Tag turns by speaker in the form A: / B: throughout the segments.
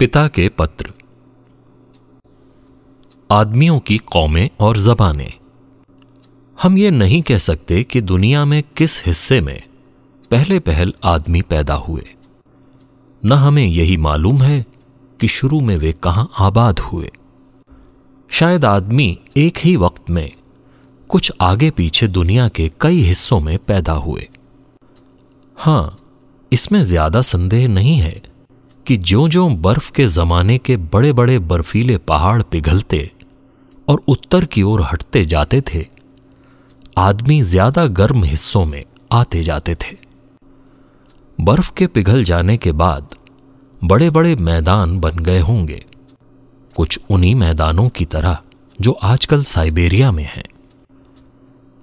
A: पिता के पत्र। आदमियों की कौमें और जबानें। हम ये नहीं कह सकते कि दुनिया में किस हिस्से में पहले पहल आदमी पैदा हुए। न हमें यही मालूम है कि शुरू में वे कहाँ आबाद हुए। शायद आदमी एक ही वक्त में कुछ आगे पीछे दुनिया के कई हिस्सों में पैदा हुए। हाँ, इसमें ज़्यादा संदेह नहीं है। कि ज्यो ज्यो बर्फ़ के जमाने के बड़े बड़े बर्फीले पहाड़ पिघलते और उत्तर की ओर हटते जाते थे, आदमी ज़्यादा गर्म हिस्सों में आते जाते थे। बर्फ़ के पिघल जाने के बाद बड़े बड़े मैदान बन गए होंगे, कुछ उन्हीं मैदानों की तरह जो आजकल साइबेरिया में हैं।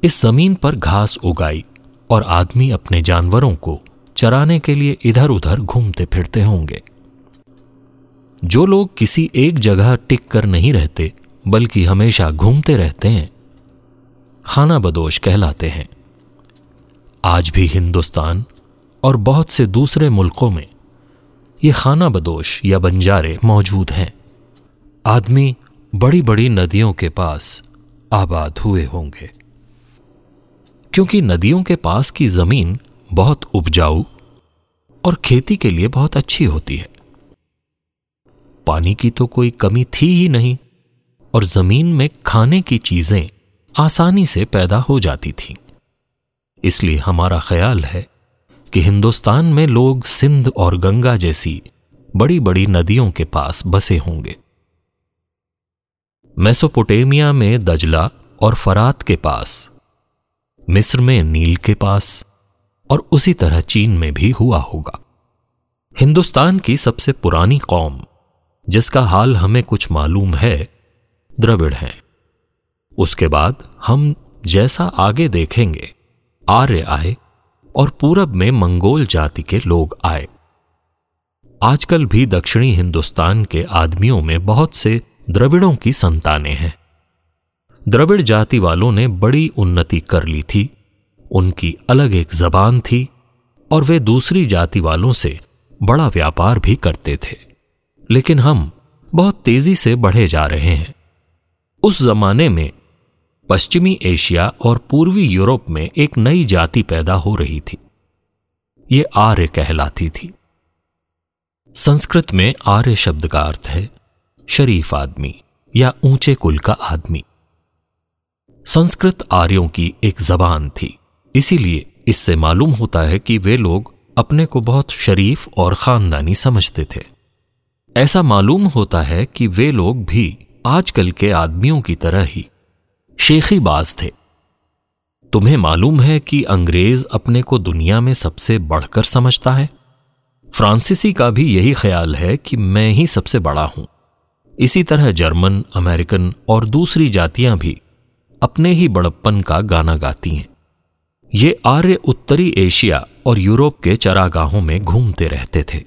A: इस ज़मीन पर घास उगाई और आदमी अपने जानवरों को चराने के लिए इधर उधर घूमते फिरते होंगे। जो लोग किसी एक जगह टिक कर नहीं रहते, बल्कि हमेशा घूमते रहते हैं, खाना बदोश कहलाते हैं। आज भी हिंदुस्तान और बहुत से दूसरे मुल्कों में ये खाना बदोश या बंजारे मौजूद हैं। आदमी बड़ी बड़ी नदियों के पास आबाद हुए होंगे। क्योंकि नदियों के पास की ज़मीन बहुत उपजाऊ और खेती के लिए बहुत अच्छी होती है। पानी की तो कोई कमी थी ही नहीं, और ज़मीन में खाने की चीज़ें आसानी से पैदा हो जाती थीं। इसलिए हमारा ख्याल है कि हिंदुस्तान में लोग सिंध और गंगा जैसी बड़ी बड़ी नदियों के पास बसे होंगे। मेसोपोटेमिया में दजला और फरात के पास, मिस्र में नील के पास और उसी तरह चीन में भी हुआ होगा। हिंदुस्तान की सबसे पुरानी कौम, जिसका हाल हमें कुछ मालूम है, द्रविड़ हैं। उसके बाद हम जैसा आगे देखेंगे, आर्य आए और पूरब में मंगोल जाति के लोग आए। आजकल भी दक्षिणी हिंदुस्तान के आदमियों में बहुत से द्रविड़ों की संतानें हैं। द्रविड़ जाति वालों ने बड़ी उन्नति कर ली थी उनकी अलग एक जबान थी और वे दूसरी जाति वालों से बड़ा व्यापार भी करते थे। लेकिन हम बहुत तेज़ी से बढ़े जा रहे हैं। उस जमाने में पश्चिमी एशिया और पूर्वी यूरोप में एक नई जाति पैदा हो रही थी। ये आर्य कहलाती थी। संस्कृत में आर्य शब्द का अर्थ है शरीफ आदमी या ऊँचे कुल का आदमी। संस्कृत आर्यों की एक जबान थी। इसीलिए इससे मालूम होता है कि वे लोग अपने को बहुत शरीफ और खानदानी समझते थे। ऐसा मालूम होता है कि वे लोग भी आजकल के आदमियों की तरह ही शेखी बाज थे। तुम्हें मालूम है कि अंग्रेज़ अपने को दुनिया में सबसे बढ़कर समझता है? फ्रांसीसी का भी यही ख्याल है कि मैं ही सबसे बड़ा हूँ। इसी तरह जर्मन, अमेरिकन और दूसरी जातियाँ भी अपने ही बड़प्पन का गाना गाती हैं। ये आर्य उत्तरी एशिया और यूरोप के चरागाहों में घूमते रहते थे।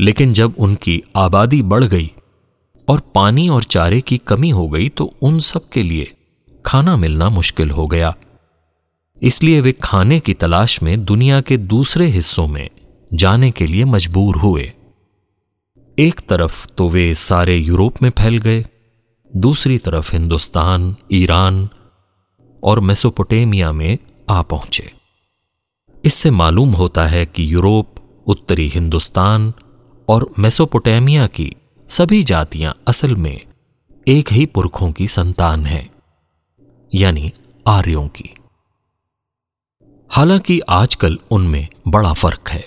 A: लेकिन जब उनकी आबादी बढ़ गई और पानी और चारे की कमी हो गई तो उन सब के लिए खाना मिलना मुश्किल हो गया। इसलिए वे खाने की तलाश में दुनिया के दूसरे हिस्सों में जाने के लिए मजबूर हुए। एक तरफ़ तो वे सारे यूरोप में फैल गए, दूसरी तरफ़ हिंदुस्तान, ईरान और मेसोपोटेमिया में आ पहुँचे। इससे मालूम होता है कि यूरोप, उत्तरी हिंदुस्तान और मेसोपोटेमिया की सभी जातियाँ असल में एक ही पुरखों की संतान हैं, यानी आर्यों की। हालाँकि आजकल उनमें बड़ा फ़र्क है।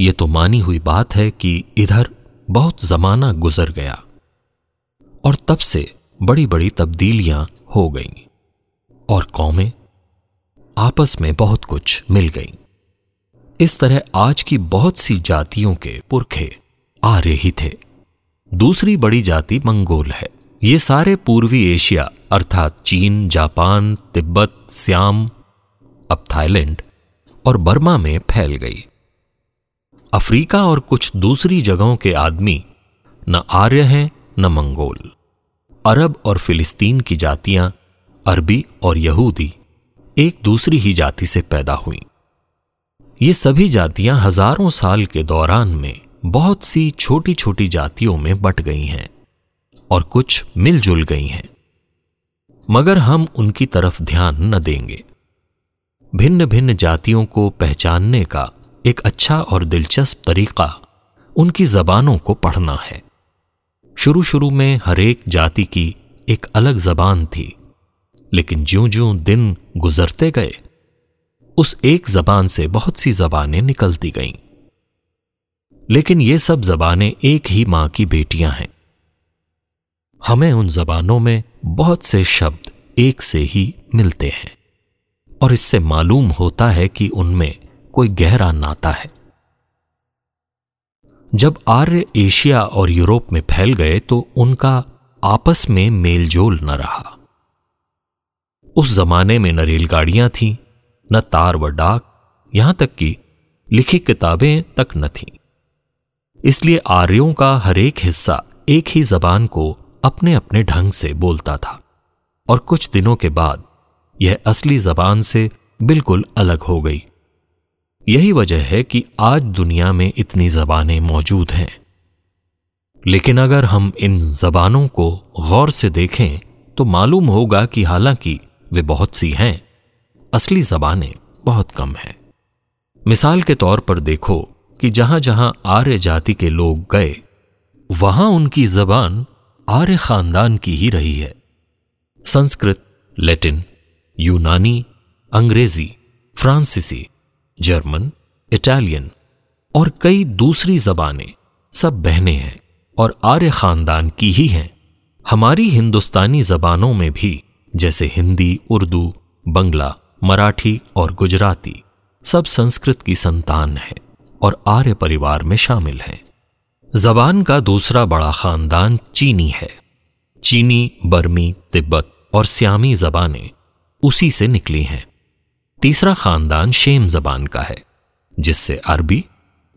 A: यह तो मानी हुई बात है कि इधर बहुत जमाना गुजर गया और तब से बड़ी बड़ी तब्दीलियाँ हो गईं और कौमें आपस में बहुत कुछ मिल गई। इस तरह आज की बहुत सी जातियों के पुरखे आर्य ही थे। दूसरी बड़ी जाति मंगोल है। ये सारे पूर्वी एशिया, अर्थात चीन, जापान, तिब्बत श्याम अब थाईलैंड और बर्मा में फैल गई। अफ्रीका और कुछ दूसरी जगहों के आदमी न आर्य हैं, न मंगोल। अरब और फिलिस्तीन की जातियाँ अरबी और यहूदी एक दूसरी ही जाति से पैदा हुई। ये सभी जातियाँ हज़ारों साल के दौरान में बहुत सी छोटी छोटी जातियों में बट गई हैं और कुछ मिलजुल गई हैं। मगर हम उनकी तरफ़ ध्यान न देंगे। भिन्न भिन्न जातियों को पहचानने का एक अच्छा और दिलचस्प तरीका उनकी जबानों को पढ़ना है। शुरू शुरू में हरेक जाति की एक अलग जबान थी। लेकिन ज्यो ज्यो दिन गुजरते गए, उस एक जबान से बहुत सी जबानें निकलती गईं। लेकिन ये सब जबानें एक ही माँ की बेटियाँ हैं। हमें उन जबानों में बहुत से शब्द एक से ही मिलते हैं, और इससे मालूम होता है कि उनमें कोई गहरा नाता है। जब आर्य एशिया और यूरोप में फैल गए तो उनका आपस में मेलजोल न रहा। उस जमाने में न रेलगाड़ियाँ थीं, न तार व डाक, यहाँ तक कि लिखी किताबें तक न थीं। इसलिए आर्यों का हर एक हिस्सा एक ही जबान को अपने अपने ढंग से बोलता था, और कुछ दिनों के बाद यह असली जबान से बिल्कुल अलग हो गई। यही वजह है कि आज दुनिया में इतनी जबानें मौजूद हैं। लेकिन अगर हम इन जबानों को गौर से देखें तो मालूम होगा कि हालाँकि वे बहुत सी हैं। असली जबानें बहुत कम हैं। मिसाल के तौर पर देखो कि जहाँ जहाँ आर्य जाति के लोग गए, वहाँ उनकी जबान आर्य खानदान की ही रही है। संस्कृत, लैटिन, यूनानी, अंग्रेज़ी, फ्रांसीसी, जर्मन, इटालियन और कई दूसरी जबानें सब बहनें हैं और आर्य खानदान की ही हैं। हमारी हिंदुस्तानी जबानों में भी जैसे हिंदी, उर्दू, बंगला, मराठी और गुजराती सब संस्कृत की संतान है और आर्य परिवार में शामिल हैं। जबान का दूसरा बड़ा खानदान चीनी है। चीनी, बर्मी, तिब्बत और सियामी जबानें उसी से निकली हैं। तीसरा खानदान शेम जबान का है, जिससे अरबी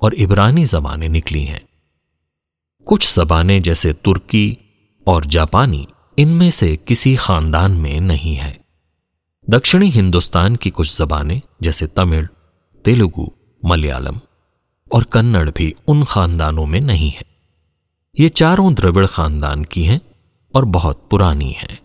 A: और इब्रानी जबानें निकली हैं। कुछ जबानें जैसे तुर्की और जापानी इनमें से किसी खानदान में नहीं है। दक्षिणी हिंदुस्तान की कुछ जबानें, जैसे तमिल, तेलुगु, मलयालम और कन्नड़ भी उन खानदानों में नहीं है। ये चारों द्रविड़ खानदान की हैं और बहुत पुरानी हैं।